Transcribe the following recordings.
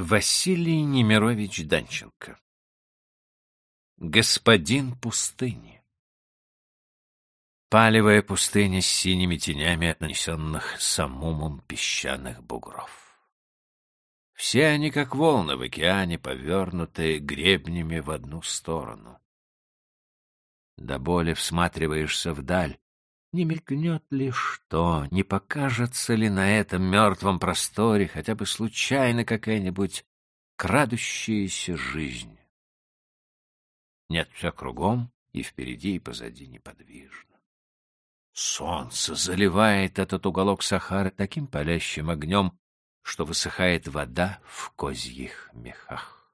Василий Немирович Данченко Господин пустыни Палевая пустыня с синими тенями нанесенных самумом песчаных бугров. Все они, как волны в океане, повернутые гребнями в одну сторону. До боли всматриваешься вдаль, не мелькнет ли что, не покажется ли на этом мертвом просторе хотя бы случайно какая-нибудь крадущаяся жизнь? Нет, все кругом, и впереди, и позади неподвижно. Солнце заливает этот уголок Сахары таким палящим огнем, что высыхает вода в козьих мехах.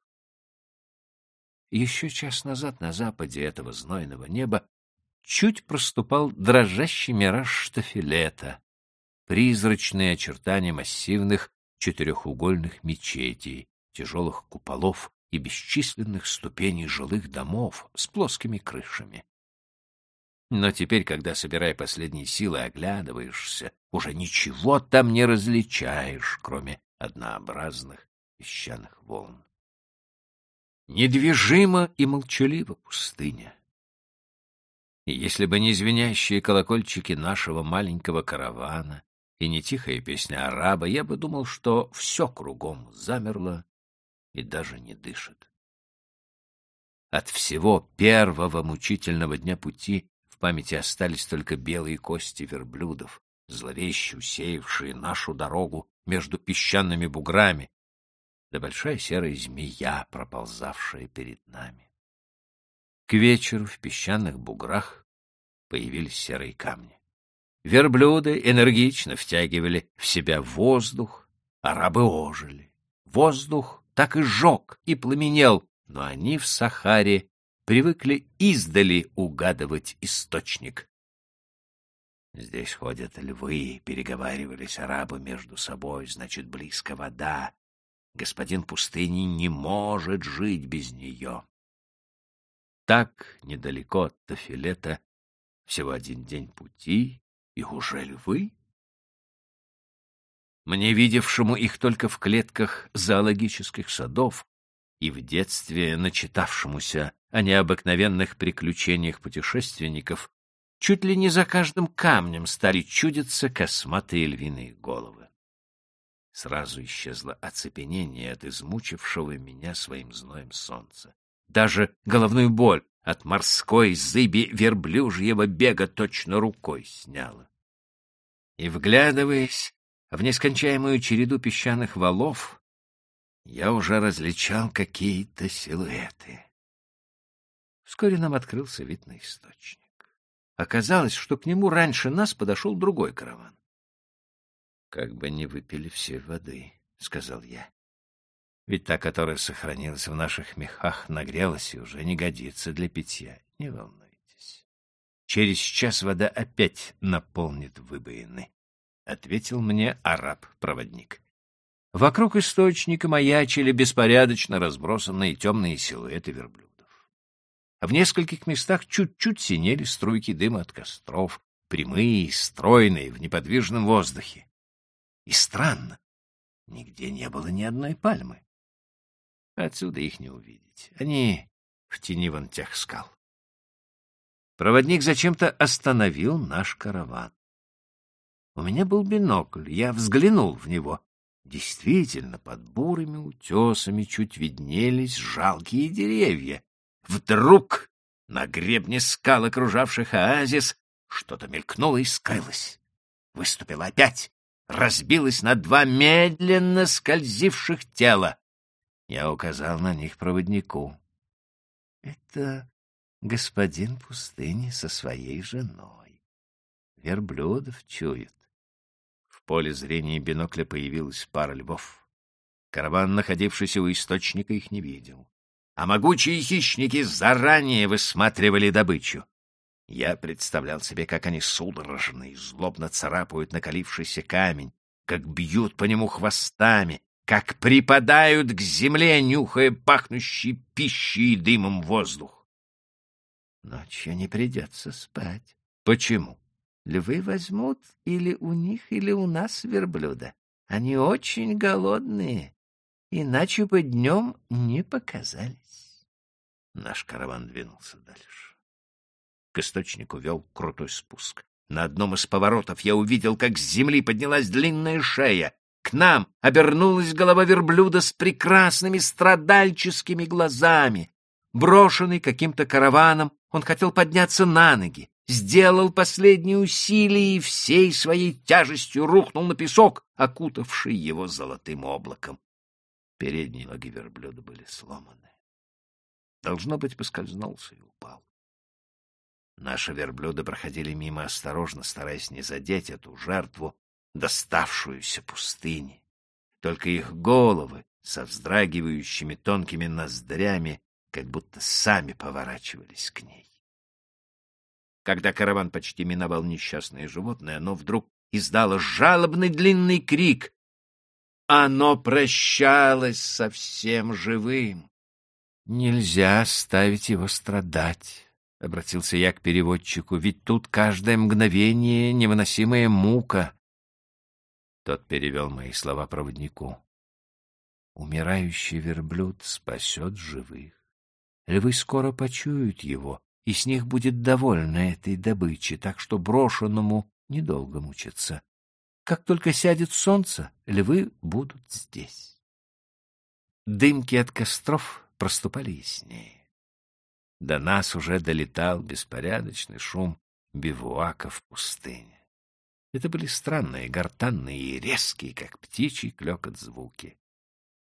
Еще час назад на западе этого знойного неба чуть проступал дрожащий мираж штафелета, призрачные очертания массивных четырехугольных мечетей, тяжелых куполов и бесчисленных ступеней жилых домов с плоскими крышами. Но теперь, когда, собирая последние силы, оглядываешься, уже ничего там не различаешь, кроме однообразных песчаных волн. Недвижима и молчалива пустыня. Если бы не звенящие колокольчики нашего маленького каравана и не тихая песня араба, я бы думал, что все кругом замерло и даже не дышит. От всего первого мучительного дня пути в памяти остались только белые кости верблюдов, зловеще усеявшие нашу дорогу между песчаными буграми, да большая серая змея, проползавшая перед нами. К вечеру в песчаных буграх появились серые камни. Верблюды энергично втягивали в себя воздух, арабы ожили. Воздух так и жег и пламенел, но они в Сахаре привыкли издали угадывать источник. Здесь ходят львы, переговаривались арабы между собой, значит, близко вода. Господин пустыни не может жить без нее. Так, недалеко от Тафилета, всего один день пути, и уже львы. Мне, видевшему их только в клетках зоологических садов и в детстве начитавшемуся о необыкновенных приключениях путешественников, чуть ли не за каждым камнем стали чудиться косматые львиные головы. Сразу исчезло оцепенение от измучившего меня своим зноем солнца. Даже головную боль от морской зыби верблюжьего бега точно рукой сняло. И, вглядываясь в нескончаемую череду песчаных валов, я уже различал какие-то силуэты. Вскоре нам открылся вид на источник. Оказалось, что к нему раньше нас подошел другой караван. — Как бы не выпили все воды, — сказал я. Ведь та, которая сохранилась в наших мехах, нагрелась и уже не годится для питья. Не волнуйтесь. Через час вода опять наполнит выбоины, — ответил мне араб-проводник. Вокруг источника маячили беспорядочно разбросанные темные силуэты верблюдов. В нескольких местах чуть-чуть синели струйки дыма от костров, прямые, стройные, в неподвижном воздухе. И странно, нигде не было ни одной пальмы. Отсюда их не увидеть. Они в тени вон тех скал. Проводник зачем-то остановил наш караван. У меня был бинокль, я взглянул в него. Действительно, под бурыми утесами чуть виднелись жалкие деревья. Вдруг на гребне скал, окружавших оазис, что-то мелькнуло и скрылось. Выступило опять, разбилось на два медленно скользивших тела. Я указал на них проводнику. Это господин пустыни со своей женой. Верблюдов чует. В поле зрения бинокля появилась пара львов. Караван, находившийся у источника, их не видел. А могучие хищники заранее высматривали добычу. Я представлял себе, как они судорожно и злобно царапают накалившийся камень, как бьют по нему хвостами, как припадают к земле, нюхая пахнущий пищей и дымом воздух. Ночью не придется спать. Почему? Львы возьмут или у них, или у нас верблюда. Они очень голодные иначе бы днем не показались. Наш караван двинулся дальше. К источнику вел крутой спуск. На одном из поворотов я увидел, как с земли поднялась длинная шея. К нам обернулась голова верблюда с прекрасными страдальческими глазами. Брошенный каким-то караваном, он хотел подняться на ноги, сделал последние усилия и всей своей тяжестью рухнул на песок, окутавший его золотым облаком. Передние ноги верблюда были сломаны. Должно быть, поскользнулся и упал. Наши верблюды проходили мимо осторожно, стараясь не задеть эту жертву, доставшуюся пустыне. Только их головы со вздрагивающими тонкими ноздрями как будто сами поворачивались к ней. Когда караван почти миновал несчастное животное, оно вдруг издало жалобный длинный крик. Оно прощалось со всем живым. Нельзя оставить его страдать, — обратился я к переводчику, — ведь тут каждое мгновение невыносимая мука. Тот перевел мои слова проводнику. Умирающий верблюд спасет живых. Львы скоро почуют его, и с них будет довольна этой добычей, так что брошенному недолго мучиться. Как только сядет солнце, львы будут здесь. Дымки от костров проступали яснее. До нас уже долетал беспорядочный шум бивуака в пустыне. Это были странные, гортанные и резкие, как птичий клёкот звуки.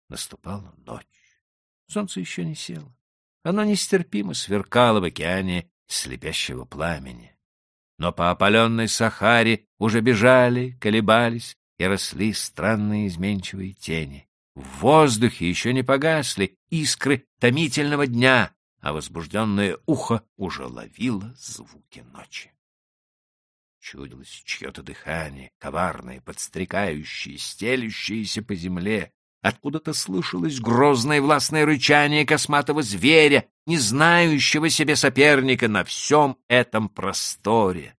Наступала ночь. Солнце еще не село. Оно нестерпимо сверкало в океане слепящего пламени. Но по опаленной Сахаре уже бежали, колебались и росли странные изменчивые тени. В воздухе еще не погасли искры томительного дня, а возбужденное ухо уже ловило звуки ночи. Чудилось чье-то дыхание, коварное, подстрекающее, стелющееся по земле, Откуда-то слышалось грозное властное рычание косматого зверя, не знающего себе соперника на всем этом просторе.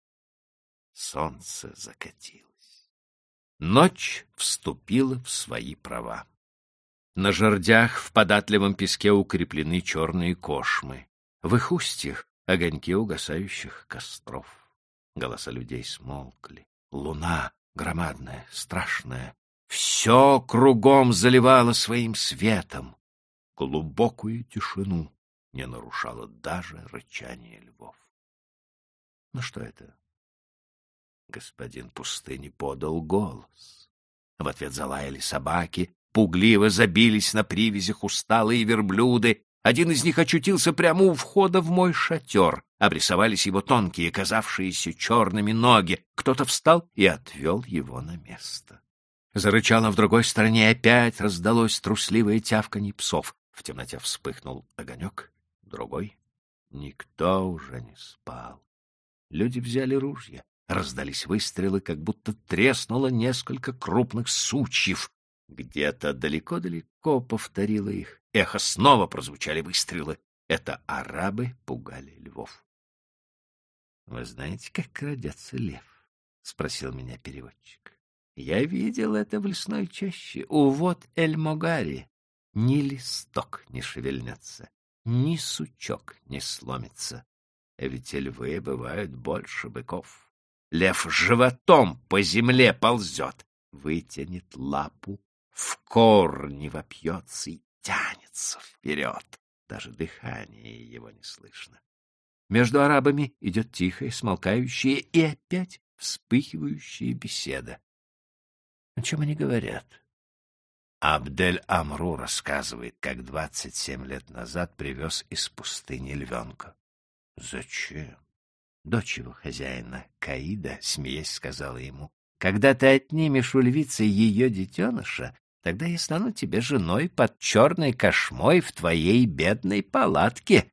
Солнце закатилось. Ночь вступила в свои права. На жердях в податливом песке укреплены черные кошмы. В их устьях — огоньки угасающих костров. Голоса людей смолкли. Луна, громадная, страшная, все кругом заливало своим светом. Глубокую тишину не нарушало даже рычание львов. Ну что это? Господин пустыни подал голос. В ответ залаяли собаки, пугливо забились на привязях усталые верблюды. Один из них очутился прямо у входа в мой шатер. Обрисовались его тонкие, казавшиеся черными ноги. Кто-то встал и отвел его на место. Зарычало в другой стороне, опять раздалось трусливое тявканье псов. В темноте вспыхнул огонек, другой. Никто уже не спал. Люди взяли ружья. Раздались выстрелы, как будто треснуло несколько крупных сучьев. Где-то далеко-далеко повторило их. Эхо снова прозвучали выстрелы. Это арабы пугали львов. — Вы знаете, как родятся лев? — спросил меня переводчик. Я видел это в лесной чаще. У вот Эль-Могари ни листок не шевельнется, ни сучок не сломится. Ведь львы бывают больше быков. Лев животом по земле ползет, вытянет лапу, в корни вопьется и тянется вперед. Даже дыхание его не слышно. Между арабами идет тихая, смолкающая и опять вспыхивающая беседа. О чем они говорят? Абдель-Амру рассказывает, как двадцать семь лет назад привез из пустыни львенка. Зачем? Дочь его хозяина, Каида, смеясь, сказала ему, «Когда ты отнимешь у львицы ее детеныша, тогда я стану тебе женой под черной кошмой в твоей бедной палатке».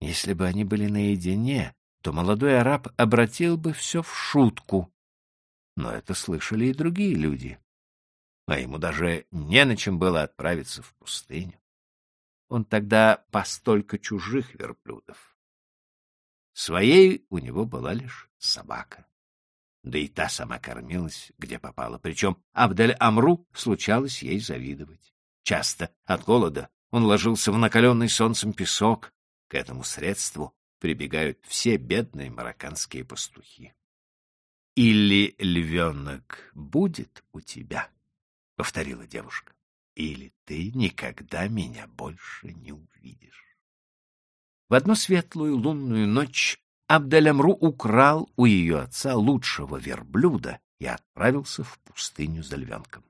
Если бы они были наедине, то молодой араб обратил бы все в шутку, но это слышали и другие люди. А ему даже не на чем было отправиться в пустыню. Он тогда пас только чужих верблюдов. Своей у него была лишь собака. Да и та сама кормилась, где попала. Причем Абдель-Амру случалось ей завидовать. Часто от голода он ложился в накаленный солнцем песок. К этому средству прибегают все бедные марокканские пастухи. «Или львенок будет у тебя», — повторила девушка, — «или ты никогда меня больше не увидишь». В одну светлую лунную ночь Абдалямру украл у ее отца лучшего верблюда и отправился в пустыню за львенком.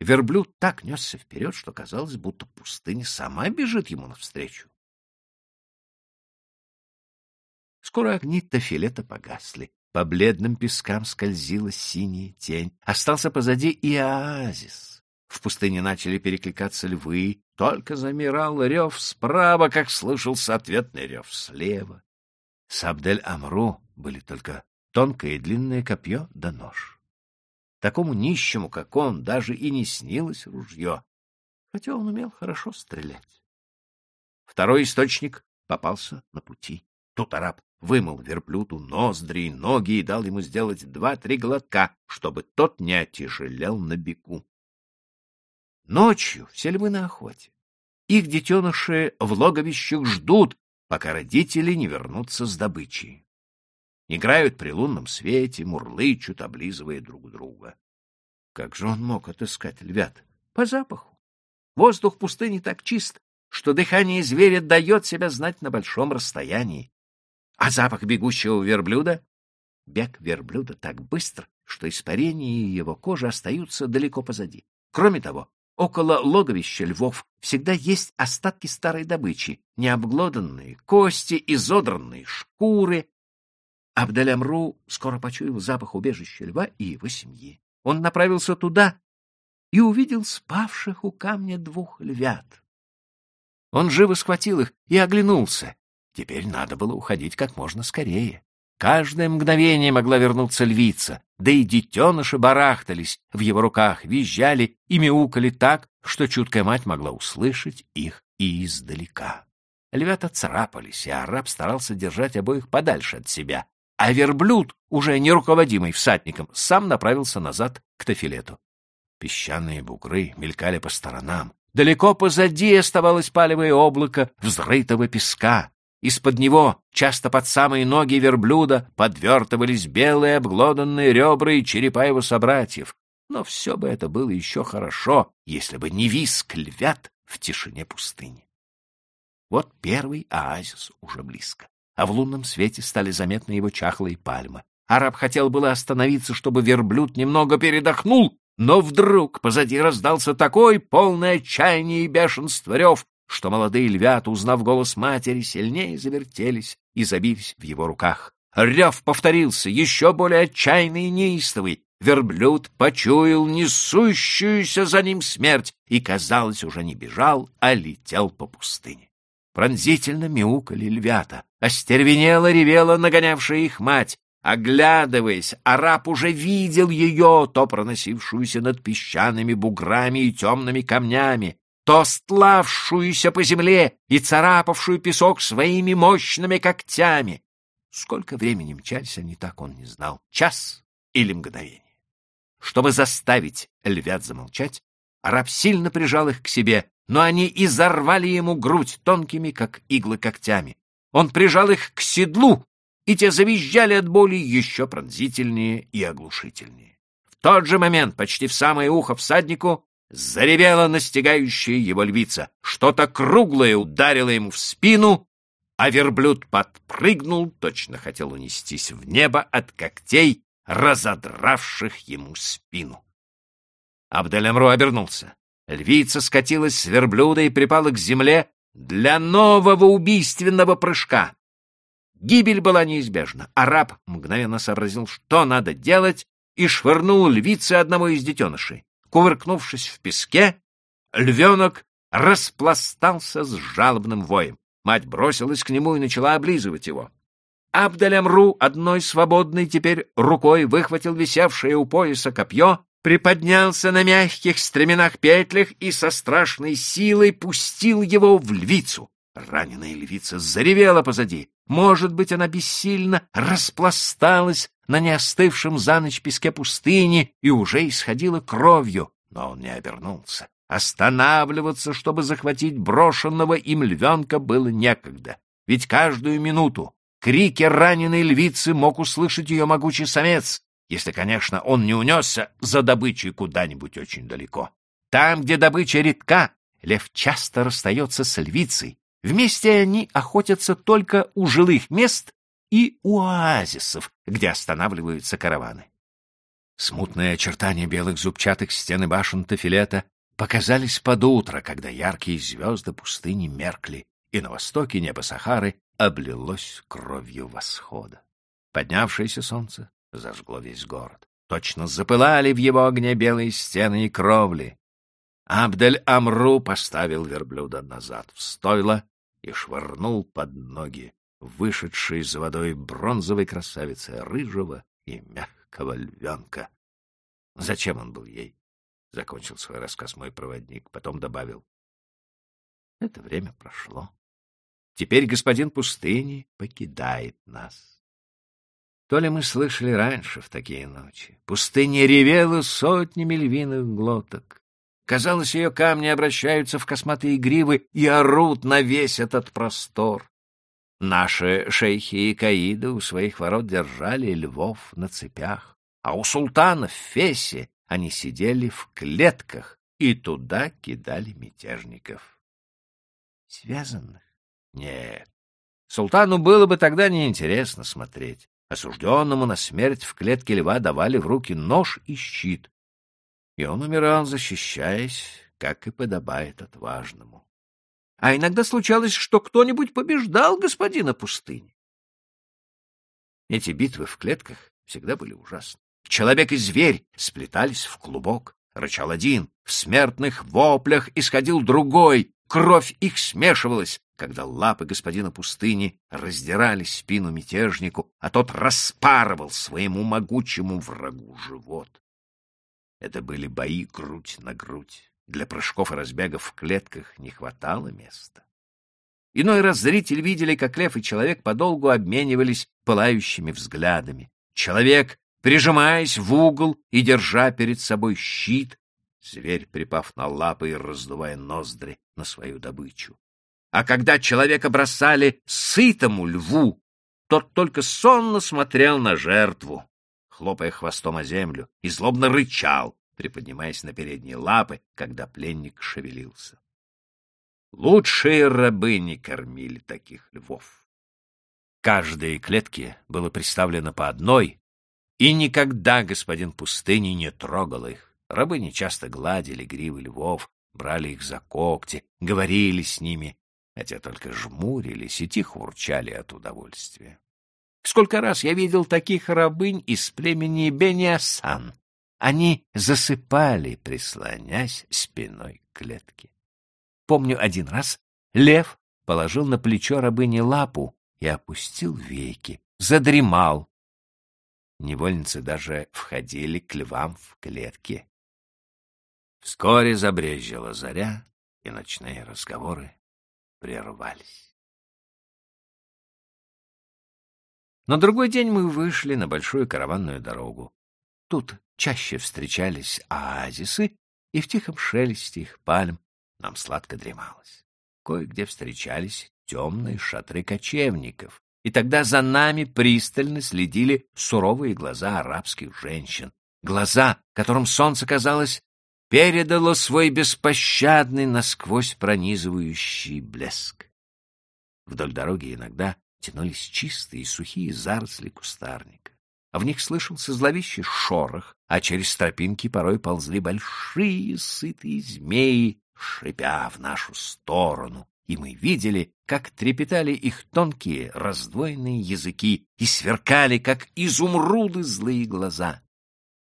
Верблюд так несся вперед, что казалось, будто пустыня сама бежит ему навстречу. Скоро огни Тафилета погасли. По бледным пескам скользила синяя тень. Остался позади и оазис. В пустыне начали перекликаться львы. Только замирал рев справа, как слышался ответный рев слева. С Абдель-Амру были только тонкое и длинное копье да нож. Такому нищему, как он, даже и не снилось ружье, хотя он умел хорошо стрелять. Второй источник попался на пути. Тут араб вымыл верблюду ноздри и ноги и дал ему сделать два-три глотка, чтобы тот не отяжелел на беку. Ночью все львы на охоте. Их детеныши в логовищах ждут, пока родители не вернутся с добычей. Играют при лунном свете, мурлычут, облизывая друг друга. Как же он мог отыскать львят? По запаху. Воздух пустыни так чист, что дыхание зверя дает себя знать на большом расстоянии. А запах бегущего верблюда? Бег верблюда так быстр, что испарение и его кожа остаются далеко позади. Кроме того, Около логовища львов всегда есть остатки старой добычи, необглоданные кости, изодранные шкуры. Абдалямру скоро почуял запах убежища льва и его семьи. Он направился туда и увидел спавших у камня двух львят. Он живо схватил их и оглянулся. Теперь надо было уходить как можно скорее. Каждое мгновение могла вернуться львица, да и детеныши барахтались в его руках, визжали и мяукали так, что чуткая мать могла услышать их и издалека. Львята царапались, и араб старался держать обоих подальше от себя, а верблюд, уже не руководимый всадником, сам направился назад к Тафилету. Песчаные бугры мелькали по сторонам. Далеко позади оставалось палевое облако взрытого песка. Из-под него, часто под самые ноги верблюда, подвертывались белые обглоданные ребра и черепа его собратьев. Но все бы это было еще хорошо, если бы не виск львят в тишине пустыни. Вот первый оазис уже близко, а в лунном свете стали заметны его чахлые пальмы. Араб хотел было остановиться, чтобы верблюд немного передохнул, но вдруг позади раздался такой полный отчаяния и бешенства рев, что молодые львята, узнав голос матери, сильнее завертелись и забились в его руках. Рев повторился, еще более отчаянный и неистовый. Верблюд почуял несущуюся за ним смерть и, казалось, уже не бежал, а летел по пустыне. Пронзительно мяукали львята, остервенело ревела нагонявшая их мать. Оглядываясь, араб уже видел ее, то проносившуюся над песчаными буграми и темными камнями, то стлавшуюся по земле и царапавшую песок своими мощными когтями. Сколько времени мчались они, так он не знал, час или мгновение. Чтобы заставить львят замолчать, араб сильно прижал их к себе, но они изорвали ему грудь тонкими, как иглы, когтями. Он прижал их к седлу, и те завизжали от боли еще пронзительнее и оглушительнее. В тот же момент, почти в самое ухо всаднику, Заревела настигающая его львица. Что-то круглое ударило ему в спину, а верблюд подпрыгнул, точно хотел унестись в небо от когтей, разодравших ему спину. Абделямру обернулся. Львица скатилась с верблюда и припала к земле для нового убийственного прыжка. Гибель была неизбежна. Араб мгновенно сообразил, что надо делать, и швырнул львице одного из детенышей. Кувыркнувшись в песке, львенок распластался с жалобным воем. Мать бросилась к нему и начала облизывать его. Абдалямру одной свободной теперь рукой выхватил висевшее у пояса копье, приподнялся на мягких стременах петлях и со страшной силой пустил его в львицу. Раненая львица заревела позади. Может быть, она бессильно распласталась на неостывшем за ночь песке пустыни и уже исходила кровью. Но он не обернулся. Останавливаться, чтобы захватить брошенного им львенка, было некогда. Ведь каждую минуту крики раненой львицы мог услышать ее могучий самец, если, конечно, он не унесся за добычей куда-нибудь очень далеко. Там, где добыча редка, лев часто расстается с львицей. Вместе они охотятся только у жилых мест и у оазисов, где останавливаются караваны. Смутные очертания белых зубчатых стен и башен Тафилета показались под утро, когда яркие звезды пустыни меркли, и на востоке небо Сахары облилось кровью восхода. Поднявшееся солнце зажгло весь город. Точно запылали в его огне белые стены и кровли. Абдель-Амру поставил верблюда назад в стойло и швырнул под ноги вышедшей за водой бронзовой красавицы рыжего и мягкого львенка. Зачем он был ей? — закончил свой рассказ мой проводник. Потом добавил. — Это время прошло. Теперь господин пустыни покидает нас. То ли мы слышали раньше в такие ночи. Пустыня ревела сотнями львиных глоток. Казалось, ее камни обращаются в косматые гривы и орут на весь этот простор. Наши шейхи и каиды у своих ворот держали львов на цепях, а у султана в Фесе они сидели в клетках и туда кидали мятежников. Связанных? Нет. Султану было бы тогда неинтересно смотреть. Осужденному на смерть в клетке льва давали в руки нож и щит, и он умирал, защищаясь, как и подобает отважному. А иногда случалось, что кто-нибудь побеждал господина пустыни. Эти битвы в клетках всегда были ужасны. Человек и зверь сплетались в клубок. Рычал один, в смертных воплях исходил другой, кровь их смешивалась, когда лапы господина пустыни раздирали спину мятежнику, а тот распарывал своему могучему врагу живот. Это были бои грудь на грудь. Для прыжков и разбегов в клетках не хватало места. Иной раз зритель видели, как лев и человек подолгу обменивались пылающими взглядами. Человек прижимаясь в угол и держа перед собой щит, зверь, припав на лапы и раздувая ноздри на свою добычу. А когда человека бросали сытому льву, тот только сонно смотрел на жертву, хлопая хвостом о землю, и злобно рычал, приподнимаясь на передние лапы, когда пленник шевелился. Лучшие рабы не кормили таких львов. Каждой клетке было представлено по одной, и никогда господин пустыни не трогал их. Рабы нечасто гладили гривы львов, брали их за когти, говорили с ними, хотя только жмурились и тихо урчали от удовольствия. Сколько раз я видел таких рабынь из племени Бениасан. Они засыпали, прислонясь спиной к клетке. Помню один раз лев положил на плечо рабыни лапу и опустил веки, задремал, Невольницы даже входили к львам в клетки. Вскоре забрезжила заря, и ночные разговоры прервались. На другой день мы вышли на большую караванную дорогу. Тут чаще встречались оазисы, и в тихом шелесте их пальм нам сладко дремалось. Кое-где встречались темные шатры кочевников, и тогда за нами пристально следили суровые глаза арабских женщин, глаза, которым солнце, казалось, передало свой беспощадный, насквозь пронизывающий блеск. Вдоль дороги иногда тянулись чистые сухие заросли кустарника. А в них слышался зловещий шорох, а через тропинки порой ползли большие сытые змеи, шипя в нашу сторону, и мы видели, как трепетали их тонкие раздвоенные языки и сверкали, как изумруды, злые глаза.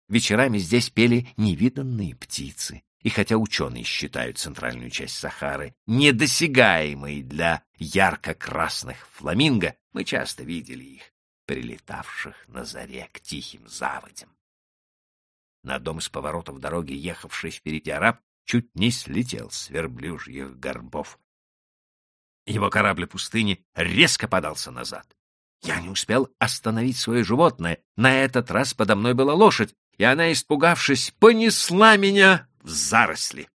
Вечерами здесь пели невиданные птицы, и хотя ученые считают центральную часть Сахары недосягаемой для ярко-красных фламинго, мы часто видели их, прилетавших на заре к тихим заводям. На одном из поворотов дороги, ехавший впереди араб, чуть не слетел с верблюжьих горбов. Его корабль пустыни резко подался назад. Я не успел остановить свое животное. На этот раз подо мной была лошадь, и она, испугавшись, понесла меня в заросли.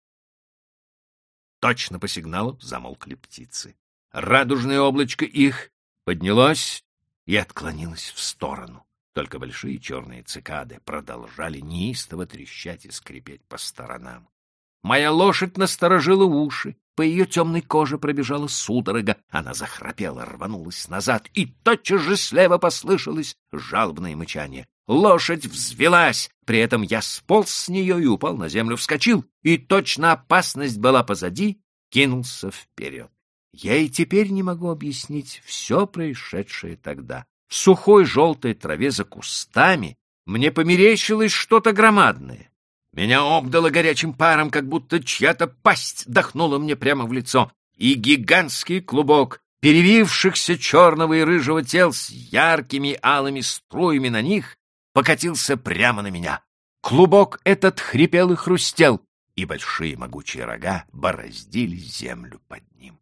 Точно по сигналу замолкли птицы. Радужное облачко их поднялось и отклонилось в сторону. Только большие черные цикады продолжали неистово трещать и скрипеть по сторонам. Моя лошадь насторожила уши, по ее темной коже пробежала судорога, она захрапела, рванулась назад, и тотчас же слева послышалось жалобное мычание. Лошадь взвелась, при этом я сполз с нее и упал на землю, вскочил, и точно опасность была позади, кинулся вперед. Я и теперь не могу объяснить все происшедшее тогда. В сухой желтой траве за кустами мне померещилось что-то громадное. Меня обдало горячим паром, как будто чья-то пасть дохнула мне прямо в лицо, и гигантский клубок перевившихся черного и рыжего тел с яркими алыми струями на них покатился прямо на меня. Клубок этот хрипел и хрустел, и большие могучие рога бороздили землю под ним.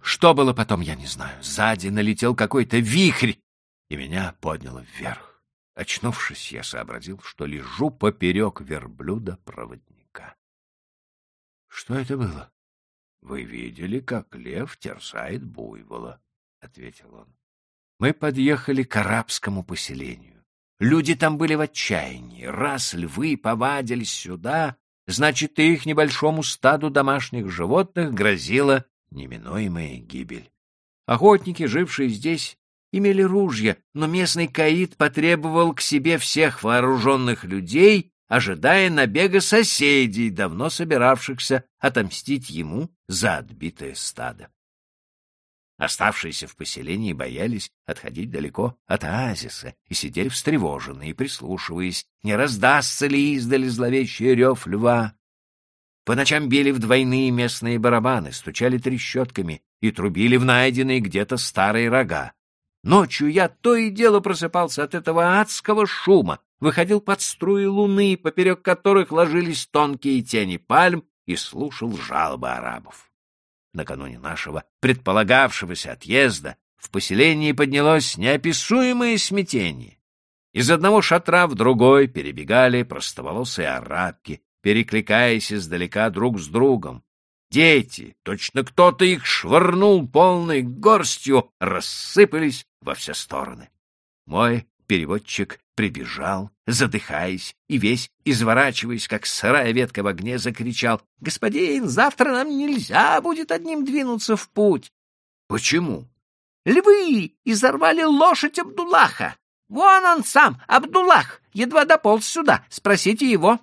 Что было потом, я не знаю. Сзади налетел какой-то вихрь, и меня подняло вверх. Очнувшись, я сообразил, что лежу поперек верблюда-проводника. — Что это было? — Вы видели, как лев терзает буйвола, — ответил он. Мы подъехали к арабскому поселению. Люди там были в отчаянии. Раз львы повадились сюда, значит, и их небольшому стаду домашних животных грозила неминуемая гибель. Охотники, жившие здесь, имели ружья, но местный каид потребовал к себе всех вооруженных людей, ожидая набега соседей, давно собиравшихся отомстить ему за отбитое стадо. Оставшиеся в поселении боялись отходить далеко от оазиса и сидели встревоженные, прислушиваясь, не раздастся ли издали зловещий рев льва. По ночам били в двойные местные барабаны, стучали трещотками и трубили в найденные где-то старые рога. Ночью я то и дело просыпался от этого адского шума, выходил под струи луны, поперек которых ложились тонкие тени пальм, и слушал жалобы арабов. Накануне нашего предполагавшегося отъезда в поселении поднялось неописуемое смятение. Из одного шатра в другой перебегали простоволосые арабки, перекликаясь издалека друг с другом. Дети, точно кто-то их швырнул полной горстью, рассыпались во все стороны. Мой переводчик прибежал, задыхаясь и весь, изворачиваясь, как сырая ветка в огне, закричал, «Господин, завтра нам нельзя будет одним двинуться в путь». «Почему?» «Львы изорвали лошадь Абдуллаха. Вон он сам, Абдуллах, едва дополз сюда. Спросите его».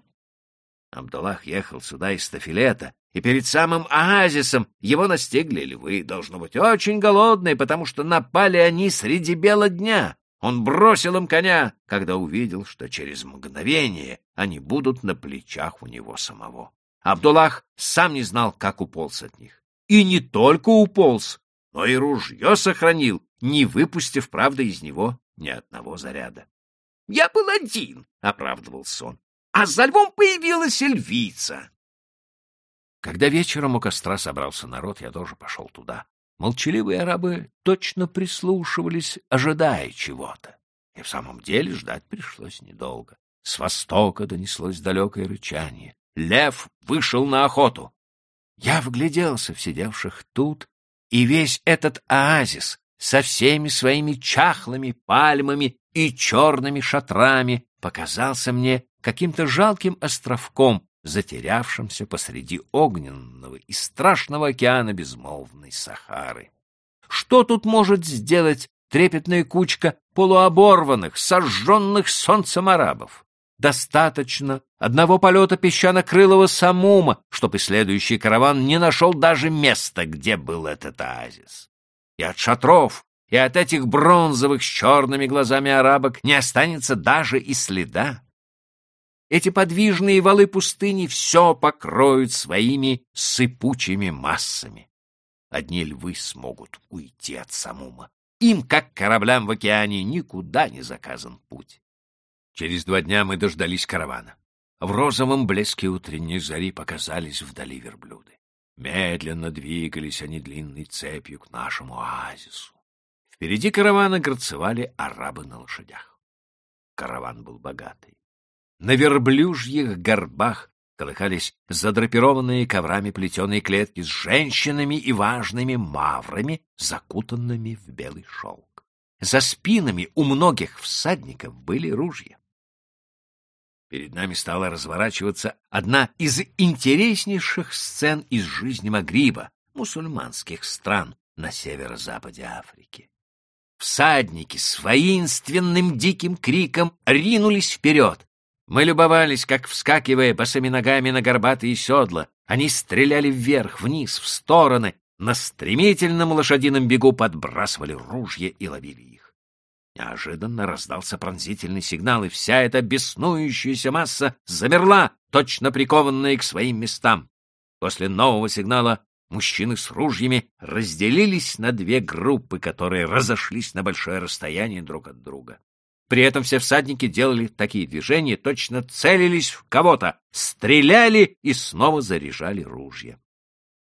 Абдуллах ехал сюда из Тафилета, и перед самым оазисом его настигли львы, должно быть, очень голодные, потому что напали они среди бела дня. Он бросил им коня, когда увидел, что через мгновение они будут на плечах у него самого. Абдуллах сам не знал, как уполз от них. И не только уполз, но и ружье сохранил, не выпустив, правда, из него ни одного заряда. — Я был один, — оправдывался он, — а за львом появилась львица. Когда вечером у костра собрался народ, я тоже пошел туда. Молчаливые арабы точно прислушивались, ожидая чего-то. И в самом деле ждать пришлось недолго. С востока донеслось далекое рычание. Лев вышел на охоту. Я вгляделся в сидевших тут, и весь этот оазис со всеми своими чахлыми пальмами и черными шатрами показался мне каким-то жалким островком, затерявшимся посреди огненного и страшного океана безмолвной Сахары. Что тут может сделать трепетная кучка полуоборванных, сожженных солнцем арабов? Достаточно одного полета песчано-крылого самума, чтобы следующий караван не нашел даже места, где был этот оазис. И от шатров, и от этих бронзовых с черными глазами арабок не останется даже и следа. Эти подвижные валы пустыни все покроют своими сыпучими массами. Одни львы смогут уйти от самума. Им, как кораблям в океане, никуда не заказан путь. Через два дня мы дождались каравана. В розовом блеске утренней зари показались вдали верблюды. Медленно двигались они длинной цепью к нашему оазису. Впереди каравана горцевали арабы на лошадях. Караван был богатый. На верблюжьих горбах колыхались задрапированные коврами плетеные клетки с женщинами и важными маврами, закутанными в белый шелк. За спинами у многих всадников были ружья. Перед нами стала разворачиваться одна из интереснейших сцен из жизни Магриба, мусульманских стран на северо-западе Африки. Всадники с воинственным диким криком ринулись вперед. Мы любовались, как, вскакивая босыми ногами на горбатые седла, они стреляли вверх, вниз, в стороны, на стремительном лошадином бегу подбрасывали ружья и ловили их. Неожиданно раздался пронзительный сигнал, и вся эта беснующаяся масса замерла, точно прикованная к своим местам. После нового сигнала мужчины с ружьями разделились на две группы, которые разошлись на большое расстояние друг от друга. При этом все всадники делали такие движения, точно целились в кого-то, стреляли и снова заряжали ружья.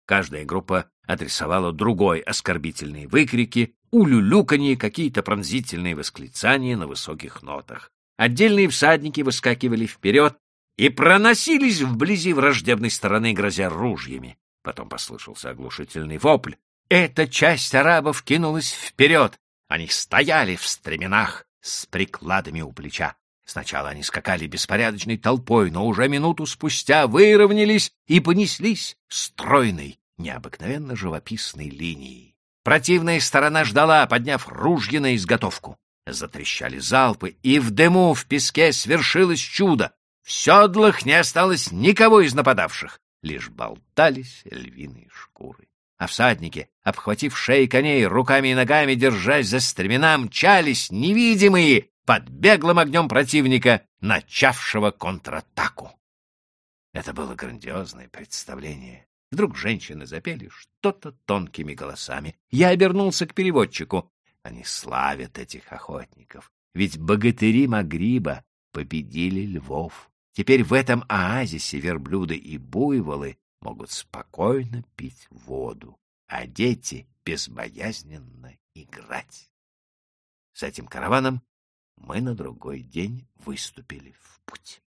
Каждая группа адресовала другой оскорбительные выкрики, улюлюканье, какие-то пронзительные восклицания на высоких нотах. Отдельные всадники выскакивали вперед и проносились вблизи враждебной стороны, грозя ружьями. Потом послышался оглушительный вопль. Эта часть арабов кинулась вперед. Они стояли в стременах с прикладами у плеча. Сначала они скакали беспорядочной толпой, но уже минуту спустя выровнялись и понеслись стройной, необыкновенно живописной линией. Противная сторона ждала, подняв ружья на изготовку. Затрещали залпы, и в дыму в песке свершилось чудо. В седлах не осталось никого из нападавших лишь болтались львиные шкуры. А всадники, обхватив шеи коней, руками и ногами, держась за стремена, мчались невидимые под беглым огнем противника, начавшего контратаку. Это было грандиозное представление. Вдруг женщины запели что-то тонкими голосами. Я обернулся к переводчику. Они славят этих охотников, ведь богатыри Магриба победили львов. Теперь в этом оазисе верблюды и буйволы могут спокойно пить воду, а дети безбоязненно играть. С этим караваном мы на другой день выступили в путь.